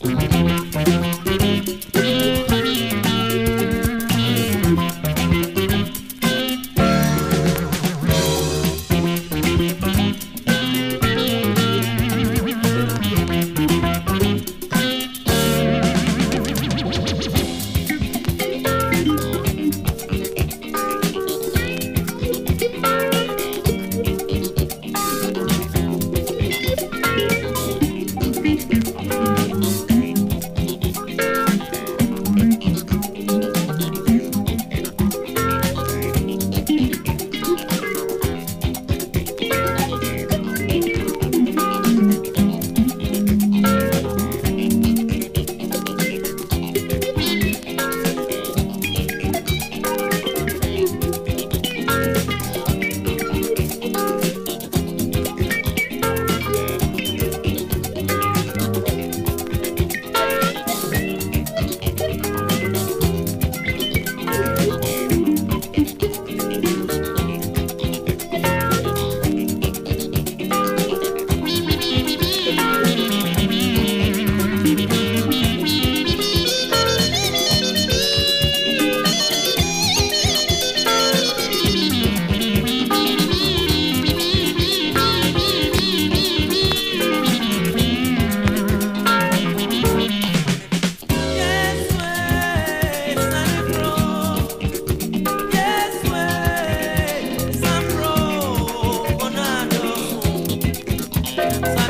Thank you. Side.